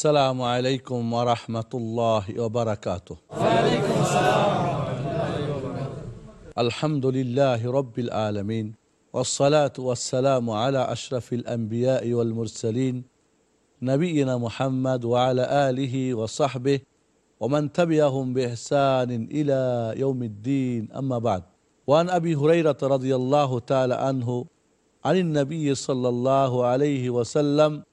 السلام عليكم ورحمة الله وبركاته. الحمد لله رب العالمين والصلاة والسلام على أشرف الأنبياء والمرسلين نبينا محمد وعلى آله وصحبه ومن تبعهم بإحسان إلى يوم الدين أما بعد. وعن أبي هريرة رضي الله تعالى عنه عن النبي صلى الله عليه وسلم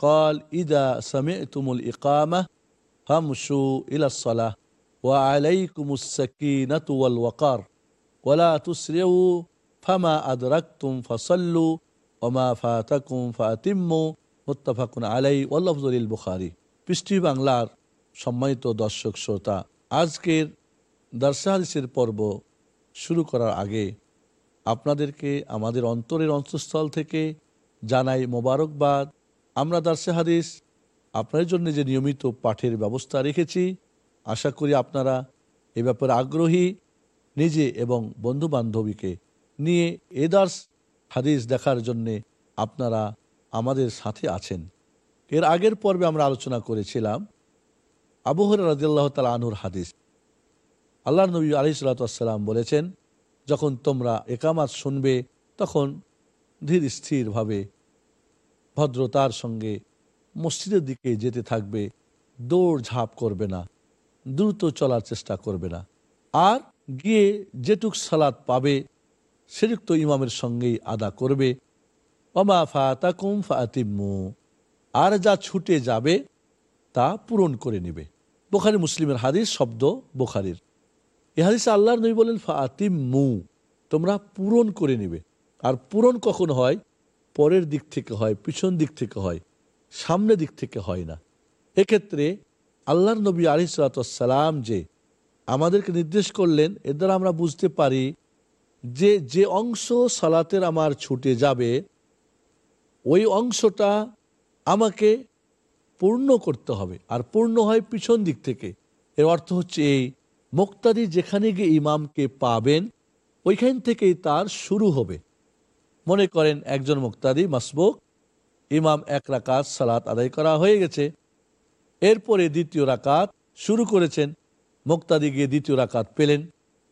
قال إذا سمعتم الإقامة فامشوا إلى الصلاة وعليكم السكينة والوقار ولا تسرعوا فما أدركتم فصلوا وما فاتكم فأتموا মুত্তাফাকুন আলাই ওয়াল্লাফজুল বুখারি পৃষ্টি বাংলার সম্মানিত দর্শক শ্রোতা আজকের দার্সাহাদিসের পর্ব শুরু করার আগে আপনাদেরকে আমাদের অন্তরের অন্তঃস্থল থেকে জানাই মোবারকবাদ আমরা দার্সে হাদিস আপনার জন্য যে নিয়মিত পাঠের ব্যবস্থা রেখেছি, আশা করি আপনারা এ ব্যাপারে আগ্রহী নিজে এবং বন্ধু বান্ধবীকে নিয়ে এ দার্স হাদিস দেখার জন্যে আপনারা আমাদের সাথে আছেন। এর আগের পর্বে আমরা আলোচনা করেছিলাম আবহর রাজিয়াল্লাহ তালা আনুর হাদিস। আল্লাহ নবী আলি সাল্লাতাম বলেছেন, যখন তোমরা একামাত শুনবে, তখন ধীর স্থিরভাবে ভদ্রতার সঙ্গে মসজিদের দিকে যেতে থাকবে, দৌড় ঝাঁপ করবে না, দ্রুত চলার চেষ্টা করবে না। আর গিয়ে যেটুক সালাদ পাবে, সেটুক তো ইমামের সঙ্গেই আদা করবে। অমা ফাতাকুম ফাতিমু আর যা ছুটে যাবে, তা পূরণ করে নেবে। বোখারি মুসলিমের হাদিস, শব্দ বোখারির। এ হাদিসে আল্লাহর নবী বলেন ফাতিম মু তোমরা পূরণ করে নেবে। আর পূরণ কখন হয়? পরের দিক থেকে হয়, পিছন দিক থেকে হয়, সামনে দিক থেকে হয় না। এক্ষেত্রে আল্লাহর নবী আলিসালাম যে আমাদেরকে নির্দেশ করলেন, এর দ্বারা আমরা বুঝতে পারি যে যে অংশ সালাতের আমার ছুটে যাবে, ওই অংশটা আমাকে পূর্ণ করতে হবে। আর পূর্ণ হয় পিছন দিক থেকে। এর অর্থ হচ্ছে এই, মোক্তাদি যেখানে গিয়ে ইমামকে পাবেন, ওইখান থেকেই তার শুরু হবে। মনে করেন একজন মুক্তাদি, মাসবুক। ইমাম এক রাকাত সালাত আদায় করা হয়ে গেছে। এরপরে দ্বিতীয় রাকাত শুরু করেছেন। মুক্তাদি গিয়ে দ্বিতীয় রাকাত পেলেন।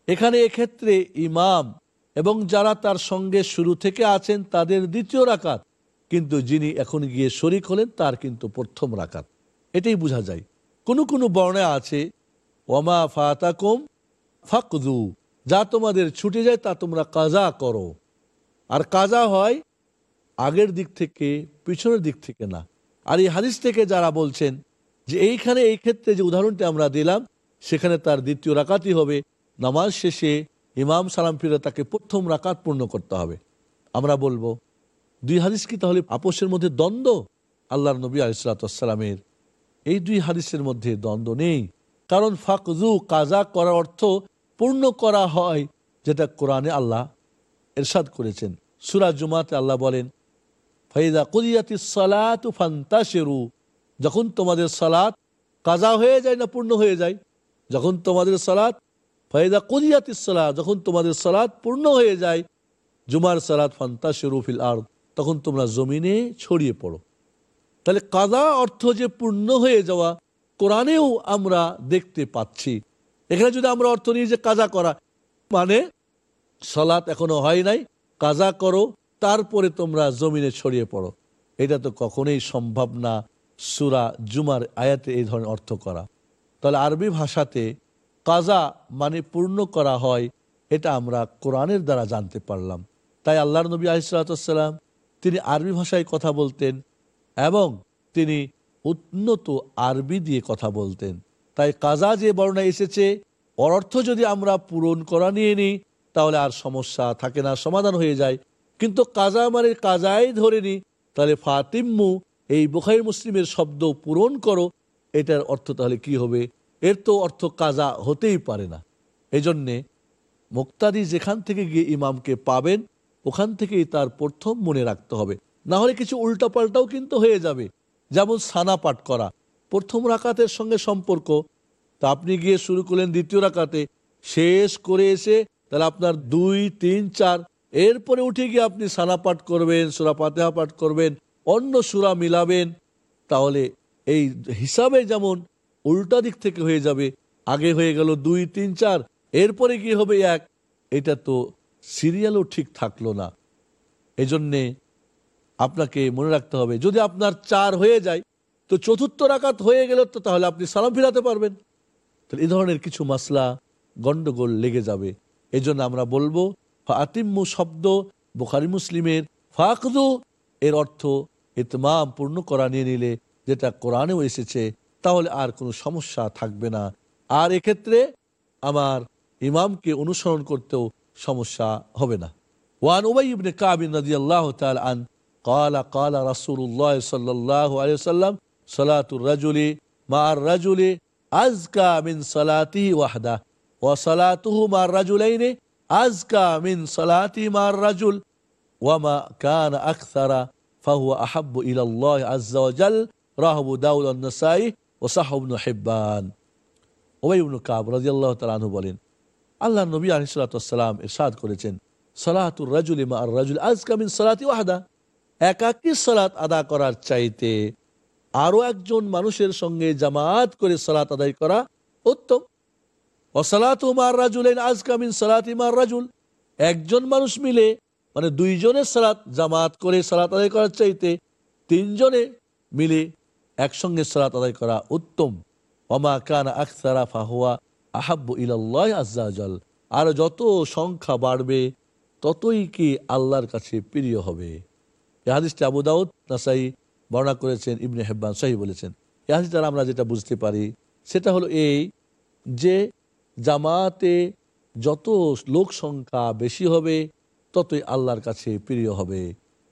এখানে এক্ষেত্রে ইমাম এবং যারা তার সঙ্গে শুরু থেকে আছেন তাদের দ্বিতীয় রাকাত। কিন্তু যিনি এখন গিয়ে শরিক হলেন, তার কিন্তু প্রথম রাকাত। এটাই বোঝা যায়। কোনো কোনো বর্ণে আছে ওমা ফাতাকুম ফাকদু। যা তোমাদের ছুটে যায়, তা তোমরা কাজা করো। আর কাজা হয় আগের দিক থেকে, পিছনের দিক থেকে না। আর এই হাদিস থেকে যারা বলছেন যে এইখানে এই ক্ষেত্রে যে উদাহরণটি আমরা দিলাম, সেখানে তার দ্বিতীয় রাকাতই হবে। নামাজ শেষে ইমাম সালাম ফিরে তাকে প্রথম রাকাত পূর্ণ করতে হবে। আমরা বলব, দুই হাদিস কি তাহলে আপোষের মধ্যে দ্বন্দ্ব? আল্লাহ নবী আলিসালামের এই দুই হাদিসের মধ্যে দ্বন্দ্ব নেই। কারণ ফাকজু কাজা করার অর্থ পূর্ণ করা হয় যেটা কোরআনে আল্লাহ এরশাদ করেছেন। সুরা জুমাতে আল্লাহ বলেন, ফাইদা কুদিয়াতি সালাত ফান্তাশেরু। যখন তোমাদের সালাত কাজা হয়ে যায় না পূর্ণ হয়ে যায়? যখন তোমাদের সালাত, ফাইদা কুদিয়াতি সালাত যখন তোমাদের সালাত পূর্ণ হয়ে যায়, জুমার সালাত ফান্তাশেরু ফিল আর তখন তোমরা জমিনে ছড়িয়ে পড়ো। তাহলে কাদা অর্থ যে পূর্ণ হয়ে যাওয়া, কোরআনেও আমরা দেখতে পাচ্ছি। এখানে যদি আমরা অর্থ নিই যে কাজা করা মানে সলাৎ এখনও হয় নাই, কাজা করো, তারপরে তোমরা জমিনে ছড়িয়ে পড়ো। এটা তো কখনোই সম্ভব না সুরা জুমার আয়াতে এই ধরনের অর্থ করা। তাহলে আরবি ভাষাতে কাজা মানে পূর্ণ করা হয়, এটা আমরা কোরআনের দ্বারা জানতে পারলাম। তাই আল্লাহ নবী আলিসাল্লাম তিনি আরবি ভাষায় কথা বলতেন এবং তিনি উন্নত আরবি দিয়ে কথা বলতেন। তাই কাজা যে বর্ণায় এসেছে অর্থ যদি আমরা পূরণ করা নিয়ে নিই তাহলে আর সমস্যা থাকে না, সমাধান হয়ে যায়। কিন্তু কাজা মানে কাজাই ধরে নিই তাহলে ফাতিম্মু, এই বুখারি মুসলিমের শব্দ পূরণ করো। এটার অর্থ তাহলে কি হবে? এর তো অর্থ কাজা হতেই পারে না। এই জন্যে মুক্তাদি যেখান থেকে গিয়ে ইমামকে পাবেন, ওখান থেকেই তার প্রথম মনে রাখতে হবে। না হলে কিছু উল্টাপাল্টাও কিন্তু হয়ে যাবে। যেমন সানা পাঠ করা, প্রথম রাকাতের সঙ্গে সম্পর্ক। তা আপনি গিয়ে শুরু করলেন দ্বিতীয় রাকাতে। শেষ করে এসে তাহলে আপনার দুই, তিন, চার, এরপরে উঠে গিয়ে আপনি সানা পাঠ করবেন, সুরা পাতেহা পাঠ করবেন, অন্য সুরা মিলাবেন, তাহলে এই হিসাবে যেমন উল্টা দিক থেকে হয়ে যাবে, আগে হয়ে গেল দুই, তিন, চার, এরপরে কি হবে এক? এটা তো সিরিয়ালও ঠিক থাকল না। এজন্যে আপনাকে মনে রাখতে হবে, যদি আপনার চার হয়ে যায়, তো চতুর্থ রাকাত হয়ে গেল তো তাহলে আপনি সালাম ফিরাতে পারবেন। তাহলে এই ধরনের কিছু মাসলা গন্ডগোল লেগে যাবে। এজন্য আমরা বলব ফাতিম্মু শব্দ বুখারি মুসলিমের ফাকদু এর অর্থ ইতমাম পূর্ণ করা নিয়ে নিলে যেটা কোরআনেও এসেছে, তাহলে আর কোনো সমস্যা থাকবে না। আর এক্ষেত্রে আমার ইমামকে অনুসরণ করতেও সমস্যা হবে না। ওয়ান ওবাই ইবনে কাবিন নদী আল্লাহ আন, কালা কালা রাসুল্লাহ সাল্লাহ আলিয়াল্লাম সালাতুর রাজুলি মা আর রাজুলি আজকা মিন সালাতি ওয়াহদা। ও সলাতুহু মার রাজুলাইনে আজকা মিন মার রাজুল। ওয়ামা কান আকসারা বলেন, আল্লাহ নবী আলিসাল্লাম ইরশাদ করেছেন সলাহাতুর রাজুল ইমা আর রাজুল আজকা মিন সলাতি ওয়াহাদা। একাকী সলাত আদা করার চাইতে আরও একজন মানুষের সঙ্গে জামায়াত করে সলাত আদায় করা উত্তম। অসালাত মার রাজুলেন আজকা মিন সালাতি মার রাজুল। একজন মানুষ মিলে মানে দুইজনের সালাত, জামাত করে সালাত আদায় করার চাইতে তিনজনে মিলে একসঙ্গে সালাত আদায় করা উত্তম। অমা কান আখতারা ফাহুয়া আহাব্বু ইলাল্লাহ আজ্জাজল আর যত সংখ্যা বাড়বে, ততই কি আল্লাহর কাছে প্রিয় হবে। হাদিসটি আবু দাউদ নাসাই বর্ণনা করেছেন, ইবনে হেব্বান সাহি বলেছেন। হাদিস দ্বারা আমরা যেটা বুঝতে পারি, সেটা হলো এই যে জামাতে যত লোক সংখ্যা বেশি হবে, ততই আল্লাহর কাছে প্রিয় হবে।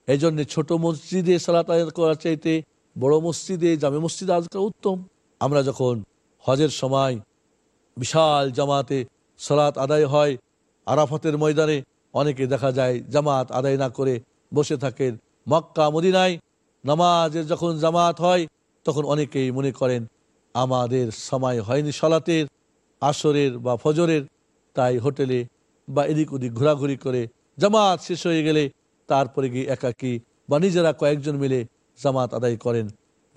এই জন্য ছোট মসজিদে সালাত আদায় করার চাইতে বড় মসজিদে, জামে মসজিদে আজ করা উত্তম। আমরা যখন হজের সময় বিশাল জামাতে সালাত আদায় হয়, আরাফতের ময়দানে অনেকে দেখা যায় জামাত আদায় না করে বসে থাকেন। মক্কা, মদিনায় নামাজের যখন জামাত হয়, তখন অনেকেই মনে করেন, আমাদের সময় হয়নি সলাতের। আসরের বা ফজরের, তাই হোটেলে বা এদিক ওদিক ঘোরাঘুরি করে জামাত শেষ হয়ে গেলে তারপরে গিয়ে একাকি বা নিজেরা কয়েকজন মিলে জামাত আদায় করেন।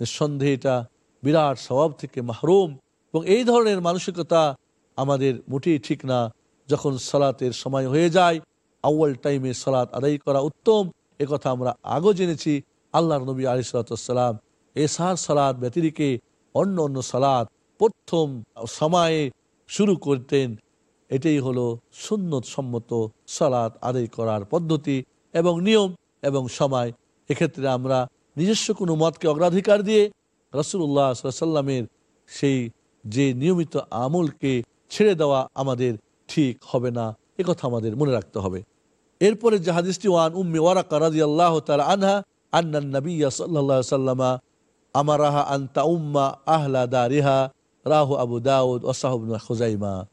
নিঃসন্দেহে এটা বিরাট স্বভাব থেকে মাহরুম এবং এই ধরনের মানসিকতা আমাদের মোটেই ঠিক না। যখন সালাতের সময় হয়ে যায়, আউ্য়াল টাইমে সালাত আদায় করা উত্তম কথা আমরা আগেও জেনেছি। আল্লাহর নবী আলিসালাম এসার সালাদ ব্যতিরিকে অন্য অন্য সালাদ প্রথম সময়ে শুরু করতেন। এটাই হলো সুন্নত সম্মত সালাত আদায় করার পদ্ধতি এবং নিয়ম এবং সময়। এক্ষেত্রে আমরা নিজস্ব কোনো মতকে অগ্রাধিকার দিয়ে রসুল্লাহ সাল্লামের সেই যে নিয়মিত আমলকে ছেড়ে দেওয়া আমাদের ঠিক হবে না কথা আমাদের মনে রাখতে হবে। এরপরে যে ওয়ান উম্মি ওয়ারাকা রাদিয়াল্লাহু তাআলা আনহা আন্নান সাল্লাল্লাহু আলাইহি সাল্লামা আমারাহা আন তাউম্মা আহলা দারিহা। রাহু আবু দাউদ ওয়া সাহাবুন খুজাইমা।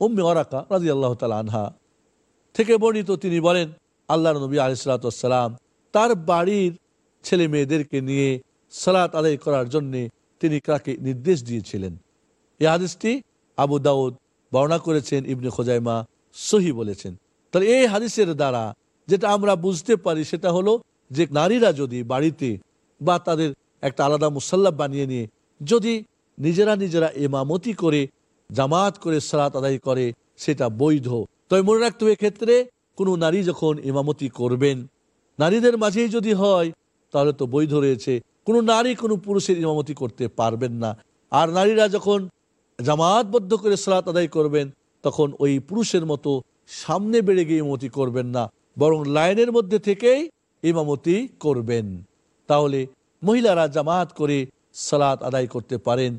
উম্মি ওয়ারাকা রাদিয়াল্লাহু তাআলা আনহা। থেকে বর্ণিত তিনি বলেন আল্লাহ নবী আলাইহিস সালাতু তার বাড়ির ছেলে মেয়েদেরকে নিয়ে সালাত আদায় করার জন্য তিনি কাকে নির্দেশ দিয়েছিলেন? এই হাদিসটি আবু দাউদ বর্ণনা করেছেন, ইবনে খোজাইমা সহি বলেছেন। তাহলে এই হাদিসের দ্বারা যেটা আমরা বুঝতে পারি সেটা হলো যে নারীরা যদি বাড়িতে বা তাদের একটা আলাদা মুসাল্লাব বানিয়ে নিয়ে যদি নিজেরা নিজেরা এমামতি করে, জামাত করে সালাত আদায় করে, সেটা বৈধ। তবে মনে রাখতে হবে ক্ষেত্রে কোনো নারী যখন ইমামতি করবেন, নারীদের মাঝেই যদি হয়, তাহলে তো বৈধ রয়েছে। কোনো নারী কোনো পুরুষের ইমামতি করতে পারবেন না। আর নারীরা যখন জামাতবদ্ধ করে সালাত আদায় করবেন, তখন ওই পুরুষের মতো সামনে বেড়ে গিয়ে ইমামতি করবেন না, বরং লাইনের মধ্যে থেকেই ইমামতি করবেন। তাহলে মহিলারা জামাত করে সালাত আদায় করতে পারেন।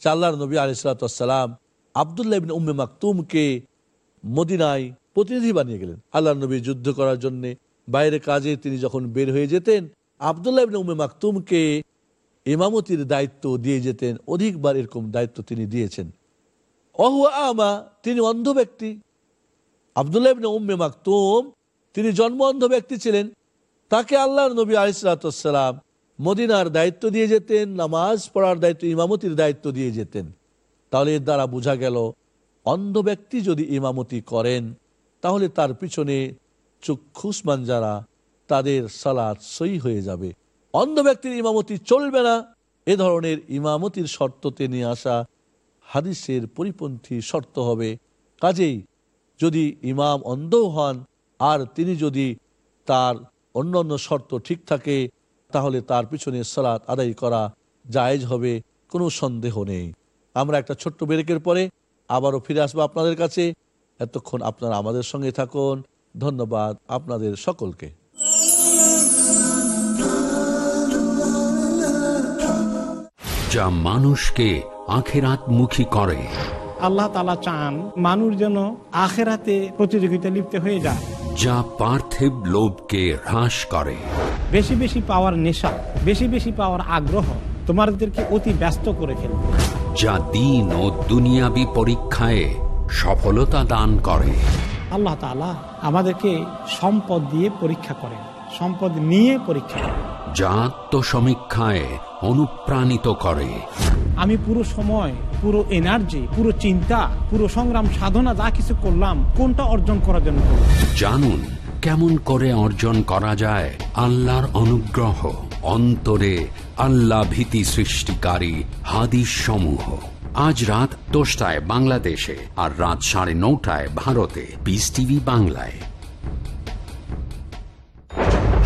যে আল্লাহর নবী আলাইসালাম আবদুল্লাহ ইবিন উম্মে মাকতুমকে মদিনায় প্রতিনিধি বানিয়ে গেলেন। আল্লাহ নবী যুদ্ধ করার জন্য বাইরে কাজে তিনি যখন বের হয়ে যেতেন, আবদুল্লাহ ইবিন উম্মে মাকতুমকে ইমামতির দায়িত্ব দিয়ে যেতেন, অধিকবার এরকম দায়িত্ব তিনি দিয়েছেন। অহুয়া আমা তিনি অন্ধ ব্যক্তি। আবদুল্লাহ ইবিন উম্মে মাকতুম, তিনি জন্ম অন্ধ ব্যক্তি ছিলেন। তাকে আল্লাহর নবী আলিসাল্লাম মদিনার দায়িত্ব দিয়ে যেতেন, নামাজ পড়ার দায়িত্ব, ইমামতির দায়িত্ব দিয়ে যেতেন। তাহলে এর দ্বারা বোঝা গেল, অন্ধ ব্যক্তি যদি ইমামতি করেন, তাহলে তার পিছনে চক্ষুষ্মান যারা, তাদের সালাদ সই হয়ে যাবে। অন্ধ ব্যক্তির ইমামতি চলবে না। এ ধরনের ইমামতির শর্ততে নিয়ে আসা হাদিসের পরিপন্থী শর্ত হবে। কাজেই যদি ইমাম অন্ধও হন, আর তিনি যদি তার অন্যান্য শর্ত ঠিক থাকে তাহলে তার পিছনে সালাত আদায় করা জায়েজ হবে কোনো সন্দেহ নেই। আমরা একটা ছোট্ট ব্রেকের পরে আবারও ফিরে আসব আপনাদের কাছে। এতক্ষণ আপনারা আমাদের সঙ্গে থাকুন। ধন্যবাদ আপনাদের সকলকে। যা মানুষকে আখেরাত মুখী করে। আল্লাহ তালা চান মানুষ যেন আখেরাতে প্রতিযোগিতা লিপ্ত হয়ে যায়। যা পার্থিব লোভকে হ্রাস করে। বেশি বেশি পাওয়ার নেশা বেশি বেশি পাওয়ার আগ্রহ তোমাদেরকে অতি ব্যস্ত করে ফেলবে যা দিন ও দুনিয়াবি পরীক্ষায় সফলতা দান করে। আল্লাহ তালা আমাদেরকে সম্পদ দিয়ে পরীক্ষা করেন সম্পদ নিয়ে পরীক্ষা করেন। যা আত্মসমীক্ষায় অনুপ্রাণিত করে। আমি পুরো সময় পুরো এনার্জি পুরো চিন্তা পুরো সংগ্রাম সাধনা যা কিছু করলাম কোনটা অর্জন করার জন্য জানুন কেমন করে অর্জন করা যায় আল্লাহর অনুগ্রহ অন্তরে আল্লাহ ভীতি সৃষ্টিকারী হাদিস সমূহ আজ রাত দশটায় বাংলাদেশে আর রাত সাড়ে নটায় ভারতে পিস টিভি বাংলায়।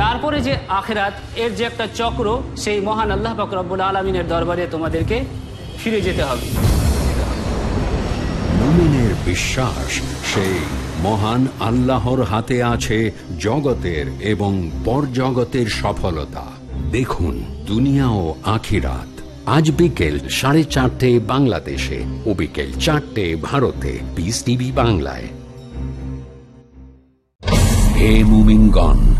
তারপরে যে আখেরাত, এর যে একটা চক্র, সেই মহান আল্লাহ পাকরবুল আলমিনের দরবারে তোমাদেরকে ফিরে যেতে হবে। বিশ্বাস, সেই মহান আল্লাহর হাতে আছে জগতের এবং পরজগতের সফলতা। দেখুন, দুনিয়া ও আখিরাত। আজ বিকেল সাড়ে চারটে বাংলাদেশে ও বিকেল চারটে ভারতে। পিস টিভি বাংলায়। হে মুমিনগণ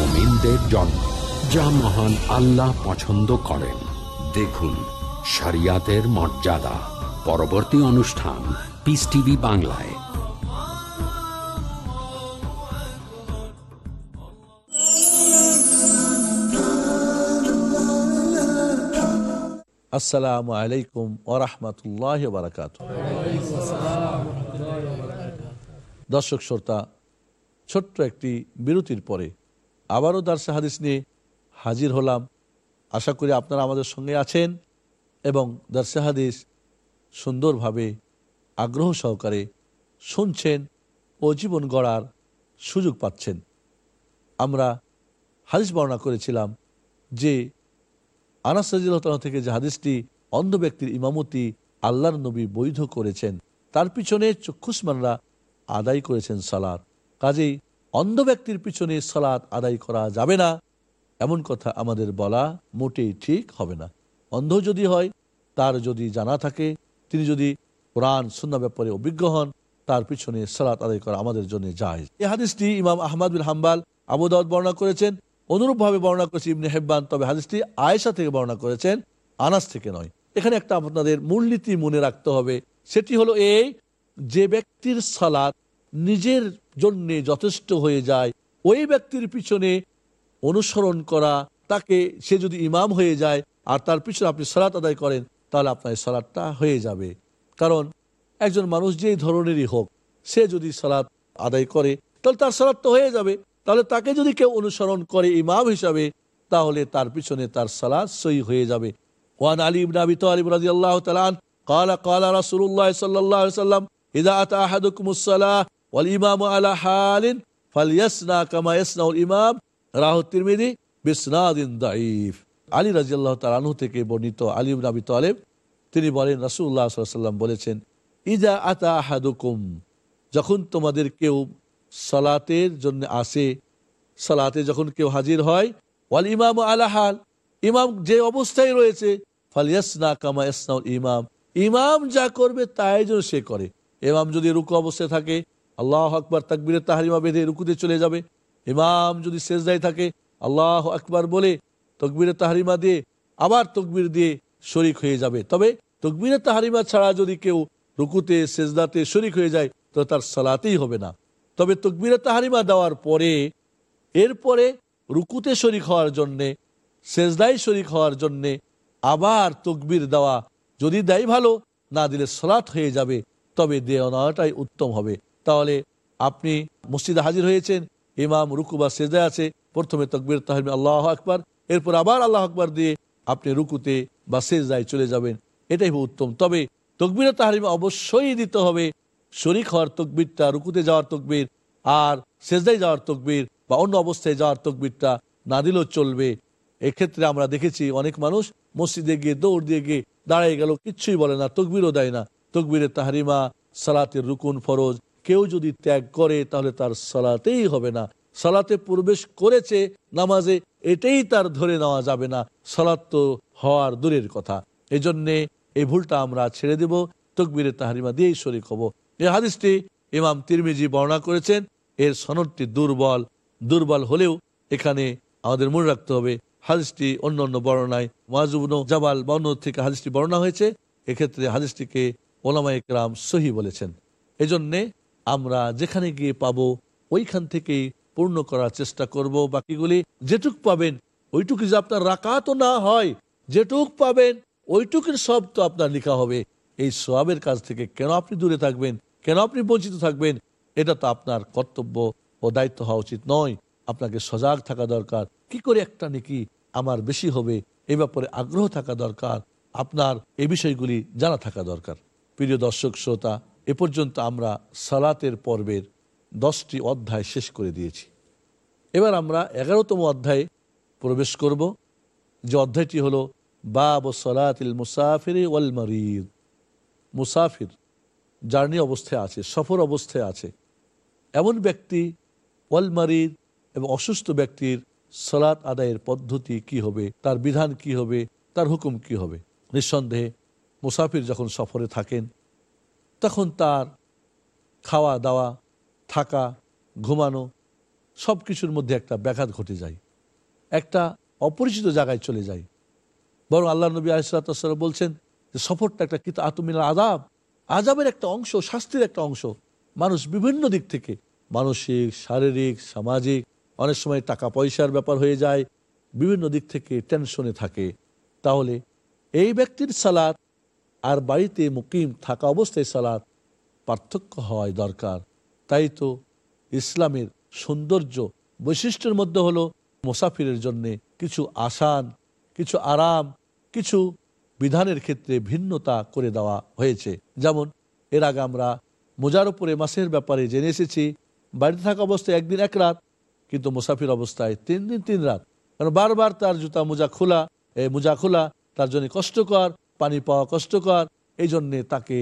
মোমিনদের জন্য যা মহান আল্লাহ পছন্দ করেন। দেখুন, শরিয়াতের মর্যাদা। পরবর্তী অনুষ্ঠান পিস টিভি বাংলায়। আসসালামু আলাইকুম ওরহমতুল্লাহ বারকাত দর্শক, শ্রোতা, ছোট্ট একটি বিরতির পরে আবারও দার্সে হাদিস নিয়ে হাজির হলাম। আশা করি আপনারা আমাদের সঙ্গে আছেন এবং দার্সে হাদিস সুন্দরভাবে আগ্রহ সহকারে শুনছেন ও জীবন গড়ার সুযোগ পাচ্ছেন। আমরা হাদিস বর্ণনা করেছিলাম যে আনাস রাজিল্লাহ থেকে যে হাদিসটি অন্ধ ব্যক্তির ইমামতি আল্লাহর নবী বৈধ করেছেন, তার পিছনে চক্ষুষ্মানরা আদায় করেছেন সালাদ কাজেই অন্ধ ব্যক্তির পিছনে সালাদ আদায় করা যাবে না। এমন কথা আমাদের বলা মোটেই ঠিক হবে না। অন্ধ যদি হয়, তার যদি জানা থাকে, তিনি যদি কোরআন সুন্না ব্যাপারে অভিজ্ঞ হন, তার পিছনে সালাত আদায় করা আমাদের জন্য যায় এই হাদিসটি ইমাম আহমদ বিন হাম্বাল আবুদাউদ বর্ণনা করেছেন। অনুরূপভাবে বর্ণনা করেছে ইবনে হেব্বান, তবে হাদিসটি আয়েশা থেকে বর্ণনা করেছেন, আনাস থেকে নয়। এখানে একটা আপনাদের মূলনীতি মনে রাখতে হবে। সেটি হলো এই যে ব্যক্তির সালাত নিজের জন্যে যথেষ্ট হয়ে যায়। ওই ব্যক্তির পিছনে অনুসরণ করা, তাকে সে যদি ইমাম হয়ে যায় আর তার পিছনে আপনি সালাত আদায় করেন, তাহলে আপনার সালাদটা হয়ে যাবে। কারণ একজন মানুষ যেই ধরনেরই হোক, সে যদি সালাত আদায় করে, তাহলে তার সালাদ তো হয়ে যাবে। তাহলে তাকে যদি কেউ অনুসরণ করে ইমাম হিসাবে, তাহলে তার পিছনে তার সালাদ সই হয়ে যাবে। ওয়ান আলী ইবনাবি তালিব রাজি আল্লাহ তালান কালা কালা রাসুল্লাহ সাল্লাম ইদা আতা ইমাম কামা ইমাম আলী রাজিয়াল্লাহ থেকে বর্ণিত আলী আবি তালেব, তিনি বলেন রাসুল্লাহ বলেছেন ইজা আতা হাদুকুম যখন তোমাদের কেউ সালাতের জন্য আসে, সালাতে যখন কেউ হাজির হয়, ওয়াল ইমাম আলাহাল ইমাম যে অবস্থায় রয়েছে, ফালিয়াসনা কামা ইসনাউল ইমাম ইমাম যা করবে তাই যেন সে করে। ইমাম যদি রুকু অবস্থায় থাকে আল্লাহ আকবর তাকবিরের তাহারিমা বেঁধে রুকুতে চলে যাবে। ইমাম যদি শেষদায় থাকে, আল্লাহ আকবর বলে তকবিরের তাহারিমা দিয়ে আবার তকবির দিয়ে শরিক হয়ে যাবে। তবে তকবিরের তাহারিমা ছাড়া যদি কেউ রুকুতে, সেজদাতে শরিক হয়ে যায়, তো তার সালাতেই হবে না। তবে তকবিরে তাহারিমা দেওয়ার পরে, এরপরে রুকুতে শরিক হওয়ার জন্যে সেজদাই শরিক হওয়ার জন্যে আবার তকবির দেওয়া যদি দেয় ভালো, না দিলে সলাৎ হয়ে যাবে, তবে দেওয়া নেওয়াটাই উত্তম হবে। তাহলে আপনি মসজিদে হাজির হয়েছেন, ইমাম রুকু বা সেজদায় আছে, প্রথমে তকবির তাহরিমা আল্লাহ আকবার, এরপর আবার আল্লাহ আকবার দিয়ে আপনি রুকুতে বা সেজদায় চলে যাবেন। এটাই উত্তম। তবে তকবির তাহারিমা অবশ্যই দিতে হবে। শরিক হওয়ার তকবিরটা, রুকুতে যাওয়ার তকবির আর সেজদাই যাওয়ার তকবির বা অন্য অবস্থায় যাওয়ার তকবিরটা না দিলেও চলবে। এক্ষেত্রে আমরা দেখেছি অনেক মানুষ মসজিদে গিয়ে, দৌড় দিয়ে গিয়ে দাঁড়াই গেল, কিচ্ছুই বলে না, তকবিরও দেয় না। তকবিরের তাহারিমা, সালাতের রুকুন ফরজ কেউ যদি ত্যাগ করে, তাহলে তার সালাতেই হবে না। সালাতে প্রবেশ করেছে, নামাজে এটাই তার ধরে নেওয়া যাবে না। সালাত তো হওয়ার দূরের কথা। এই জন্যে এই ভুলটা আমরা ছেড়ে দেব। তকবিরের তাহারিমা দিয়েই শরিক হব। এই হাদিসটি ইমাম তিরমিজি বর্ণনা করেছেন। এর সনদটি দুর্বল। দুর্বল হলেও এখানে আমাদের মনে রাখতে হবে, হাদিসটি অন্য অন্য বর্ণনায় ওয়াজুবন জাবাল বা অন্য থেকে হাদিসটি বর্ণনা হয়েছে। এক্ষেত্রে হাদিসটিকে ওলামা একরাম সহি বলেছেন। এজন্যে আমরা যেখানে গিয়ে পাব, ওইখান থেকে পূর্ণ করার চেষ্টা করব। বাকিগুলি যেটুক পাবেন, ওইটুকু যে আপনার রাকাতও না হয়, যেটুক পাবেন, ওইটুকুর সব তো আপনার লেখা হবে। এই সোয়াবের কাজ থেকে কেন আপনি দূরে থাকবেন? কেন আপনি বঞ্চিত থাকবেন? এটা তো আপনার কর্তব্য ও দায়িত্ব হওয়া উচিত নয়। আপনাকে সজাগ থাকা দরকার। কি করে একটা নাকি আমার বেশি হবে? এ ব্যাপারে আগ্রহ থাকা দরকার। আপনার এই বিষয়গুলি জানা থাকা দরকার। প্রিয় দর্শক, শ্রোতা এ পর্যন্ত আমরা সালাতের পর্বের দশটি অধ্যায় শেষ করে দিয়েছি। এবার আমরা এগারোতম অধ্যায়ে প্রবেশ করব, যে অধ্যায়টি হলো বাব সলাতিল মুসাফির ওয়াল মারিদ। মুসাফির জার্নি অবস্থায় আছে, সফর অবস্থায় আছে। এমন ব্যক্তি, ওয়াল মারিদ এবং অসুস্থ ব্যক্তির সলাৎ আদায়ের পদ্ধতি কি হবে, তার বিধান কি হবে, তার হুকুম কি হবে? নিঃসন্দেহে মুসাফির যখন সফরে থাকেন তখন তার খাওয়া দাওয়া, থাকা, ঘুমানো সব কিছুর মধ্যে একটা ব্যাঘাত ঘটে যায়। একটা অপরিচিত জায়গায় চলে যায়। বরং আল্লাহ নবী আলিসাল্লাম বলছেন যে সফরটা একটা কিতা আতমিনার আদাব আজাবের একটা অংশ, শাস্তির একটা অংশ। মানুষ বিভিন্ন দিক থেকে মানসিক, শারীরিক, সামাজিক অনেক সময় টাকা পয়সার ব্যাপার হয়ে যায়, বিভিন্ন দিক থেকে টেনশনে থাকে। তাহলে এই ব্যক্তির সালাত আর বাড়িতে মুকিম থাকা অবস্থায় সালাত পার্থক্য হয় দরকার। তাই তো ইসলামের সৌন্দর্য বৈশিষ্ট্যের মধ্যে হলো মোসাফিরের জন্য কিছু আসান, কিছু আরাম, কিছু বিধানের ক্ষেত্রে ভিন্নতা করে দেওয়া হয়েছে। যেমন, এর আগে আমরা মোজার উপরে মাসের ব্যাপারে জেনে এসেছি, বাড়িতে থাকা অবস্থায় একদিন এক রাত, কিন্তু মুসাফির অবস্থায় তিন দিন তিন রাত। কারণ বারবার তার জুতা মোজা খোলা মোজা খোলা তার জন্য কষ্টকর পানি পাওয়া কষ্টকর। এই জন্যে তাকে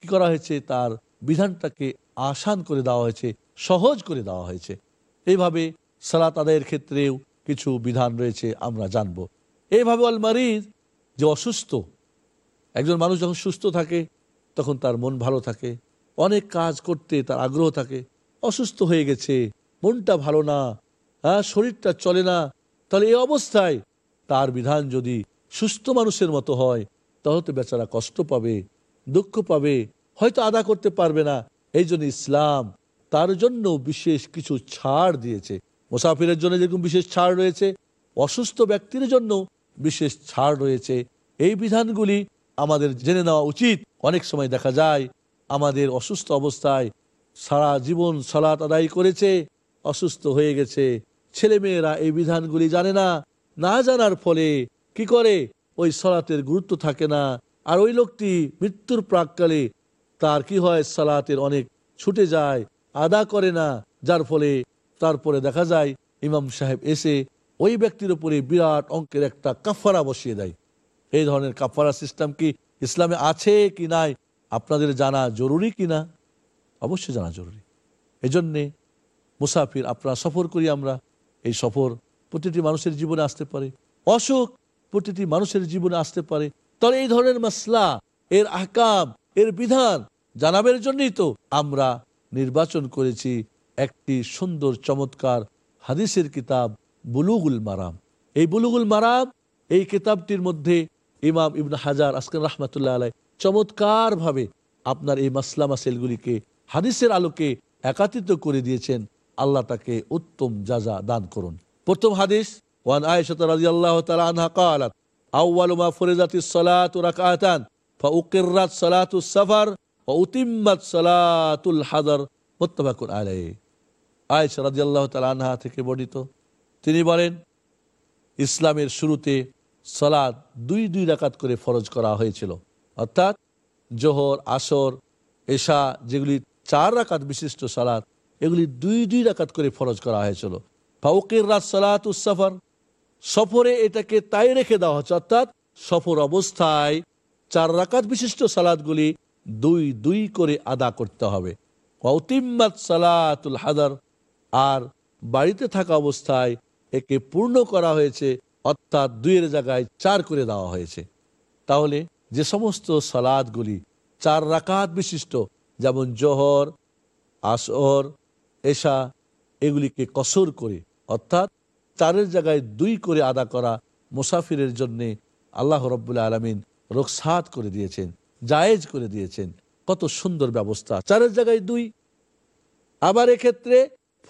কি করা হয়েছে? তার বিধানটাকে আসান করে দেওয়া হয়েছে, সহজ করে দেওয়া হয়েছে। এইভাবে সালাত আদায়ের ক্ষেত্রেও কিছু বিধান রয়েছে আমরা জানব। এইভাবে মারিজ যে অসুস্থ, একজন মানুষ যখন সুস্থ থাকে, তখন তার মন ভালো থাকে, অনেক কাজ করতে তার আগ্রহ থাকে, অসুস্থ হয়ে গেছে, মনটা ভালো না হ্যাঁ শরীরটা চলে না, তাহলে এই অবস্থায় তার বিধান যদি সুস্থ মানুষের মতো হয় তাহলে বেচারা কষ্ট পাবে, দুঃখ পাবে, হয়তো আদা করতে পারবে না। এই জন্য ইসলাম তার জন্য বিশেষ কিছু ছাড় দিয়েছে। মুসাফিরের জন্য যেরকম বিশেষ ছাড় রয়েছে, অসুস্থ ব্যক্তির জন্য বিশেষ ছাড় রয়েছে। এই বিধানগুলি আমাদের জেনে নেওয়া উচিত। অনেক সময় দেখা যায়, আমাদের অসুস্থ অবস্থায় সারা জীবন সালাত আদায় করেছে, অসুস্থ হয়ে গেছে। ছেলে মেয়েরা এই বিধানগুলি জানে না না জানার ফলে কি করে? ওই সালাতের গুরুত্ব থাকে না। আর ওই লোকটি মৃত্যুর প্রাককালে তার কি হয়? সালাতের অনেক ছুটে যায়, আদা করে না। যার ফলে তারপরে দেখা যায়, ইমাম সাহেব এসে ওই ব্যক্তির উপরে বিরাট অঙ্কের একটা কাফারা বসিয়ে দেয়। এই ধরনের কাফারা সিস্টেম কি ইসলামে আছে কি নাই আপনাদের জানা জরুরি কি না? অবশ্যই জানা জরুরি। এজন্যে মুসাফির, আপনারা সফর করি আমরা। এই সফর প্রতিটি মানুষের জীবনে আসতে পারে। অসুখ প্রতিটি মানুষের জীবনে আসতে পারে। তাহলে এই ধরনের মাসলা, এর আহকাম, এর বিধান জানাবের জন্যই তো আমরা নির্বাচন করেছি একটি সুন্দর, চমৎকার হাদিসের কিতাব, বুলুগুল মারাম। এই বুলুগুল মারাম, এই কিতাবটির মধ্যে ইমাম ইবন হাজার আসকান রহমতুল্লাহ আলাই চমৎকার ভাবে আপনার এই মাসলা মাসেলগুলিকে হাদিসের আলোকে একাত্রিত করে দিয়েছেন। আল্লাহ তাকে উত্তম যাজা দান করুন। প্রথম হাদিস ওয়ান আয়েশা রাদিয়াল্লাহু তাআলা আনহা قالت اول ما فرضت الصلاه ركعتان فاقرت صلاه السفر واتمت صلاه الحضر মুত্তাফাক আলাইহি আয়েশা রাদিয়াল্লাহু তাআলা আনহা থেকে বর্ণিত তিনি বলেন ইসলামের শুরুতে সালাদ দুই দুই রাকাত করে ফরজ করা হয়েছিল অর্থাৎ জোহর আসর এশা যেগুলি চার রাকাত বিশিষ্ট সালাদ এগুলি দুই দুই রাকাত করে ফরজ করা হয়েছিল ফাউকের রাত সালাত উসাফার সফরে এটাকে তাই রেখে দেওয়া হচ্ছে, অর্থাৎ সফর অবস্থায় চার রাকাত বিশিষ্ট সালাদগুলি দুই দুই করে আদা করতে হবে। অতিম্মাত সালাতুল হাদার, আর বাড়িতে থাকা অবস্থায় একে পূর্ণ করা হয়েছে, অর্থাৎ দুইয়ের জায়গায় চার করে দেওয়া হয়েছে। তাহলে যে সমস্ত সালাদগুলি চার রাকাত বিশিষ্ট, যেমন জোহর, আসর, এশা, এগুলিকে কসর করে, অর্থাৎ চারের জায়গায় দুই করে আদা করা মুসাফিরের জন্যে আল্লাহ রব্বুল্লা আলমিন রোকসাত করে দিয়েছেন, জায়েজ করে দিয়েছেন। কত সুন্দর ব্যবস্থা। চারের জায়গায় দুই। আবার এক্ষেত্রে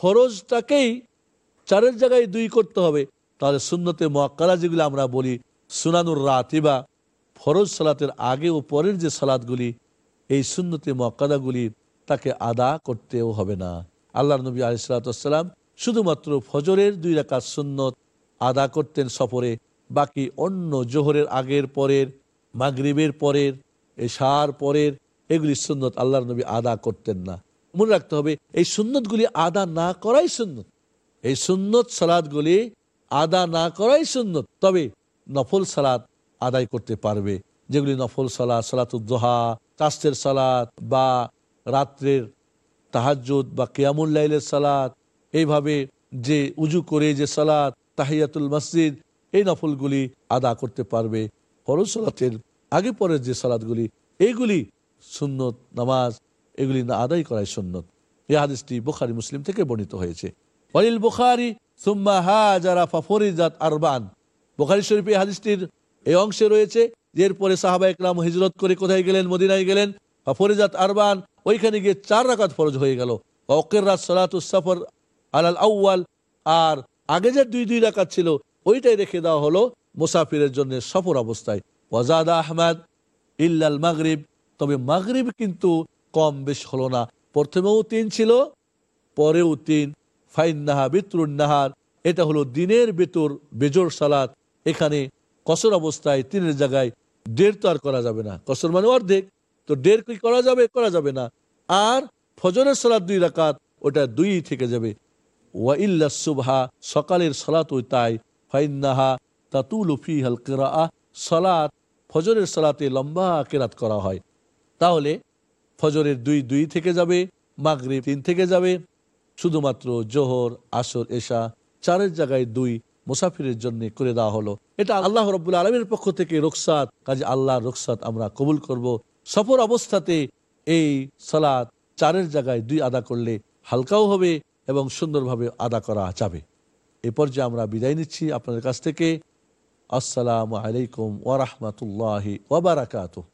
ফরজটাকেই চারের জায়গায় দুই করতে হবে। তাহলে সুন্নতে মোয়াক্কারা যেগুলো আমরা বলি, সুনানুর রাতিবা, ফরজ সালাতের আগে ও পরের যে সালাদগুলি এই সুন্নতে মোয়াক্কাদাগুলি তাকে আদা করতেও হবে না। আল্লাহ নবী আলিসাল্লাম শুধুমাত্র ফজরের দুই রাকাত সুন্নত আদা করতেন সফরে, বাকি অন্য জোহরের আগের পরের, মাগরিবের পরের, এশার পরের, এগুলি সুন্নত আল্লাহর নবী আদা করতেন না। মনে রাখতে হবে, এই সুন্নতগুলি আদা না করাই সুন্নত। এই সুন্নত সালাদগুলি আদা না করাই সুন্নত, তবে নফল সালাদ আদায় করতে পারবে। যেগুলি নফল সালাদ সালাতুদ্দোহা চাস্তের সালাদ বা রাত্রের তাহাজুদ বা কিয়ামুল্লাইলের সালাদ এইভাবে যে উজু করে যে সালাদ তাহিয়াতুল মসজিদ, এই নফলগুলি আদা করতে পারবে। ফরজ সালাতের আগে পরের যে সালাদগুলি এইগুলি সুন্নত নামাজ, এগুলি না আদায় করাই সুন্নত। এই হাদিসটি বোখারি, মুসলিম থেকে বর্ণিত হয়েছে। ওয়ালিল বুখারি, সুম্মা হাজারা ফাফরিজাত আরবান। বুখারি শরীফ এই হাদিসটির এই অংশে রয়েছে এরপরে সাহাবা একরাম হিজরত করে কোথায় গেলেন, মদিনায় গেলেন, ফাফরিজাত আরবান, ওইখানে গিয়ে চার রাকাত ফরজ হয়ে গেল। ওকেরাত সালাতুস সফর আলাল আউয়াল, আর আগে যে দুই দুই রাকাত ছিল, ওইটাই রেখে দেওয়া হলো মুসাফিরের জন্য সফর অবস্থায়। ওয়াজাদা আহমদ, ইল্লাল মাগরিব। তবে মাগরিব কিন্তু কম বেশ হলো না। প্রথমেও তিন ছিল, পরেও তিন। ফাইন নাহা বিতরুন নাহার। এটা হলো দিনের বেতর, বেজোর সালাত। এখানে কসর অবস্থায় তিনের জায়গায় দেড় তো আর করা যাবে না। কসর মানে অর্ধেক। তো দেড় কি করা যাবে করা যাবে না। আর ফজরের সালাত দুই রাকাত, ওটা দুই থেকে যাবে। ওয়া ইল্লা সুবহা, সকালের সালাত ওই তাই। ফাইন্নাহা তাতুল ফি হাল কেরা সালাত, ফজরের সালাতে লম্বা কেরাত করা হয়। তাহলে ফজরের দুই দুই থেকে যাবে, মাগরিব তিন থেকে যাবে। শুধুমাত্র জোহর, আসর, এশা, চারের জায়গায় দুই মুসাফিরের জন্য করে দেওয়া হলো। এটা আল্লাহ রব্বুল আলমের পক্ষ থেকে রোকসাত কাজে আল্লাহর রোকসাত আমরা কবুল করব। সফর অবস্থাতে এই সালাত চারের জায়গায় দুই আদা করলে হালকাও হবে এবং সুন্দরভাবে আদা করা যাবে। এ পর্যায়ে আমরা বিদায় নিচ্ছি। আপনাদের কাছ থেকে আসসালামু আলাইকুম ওরহমতুল্লাহি ওবরাকাতুহ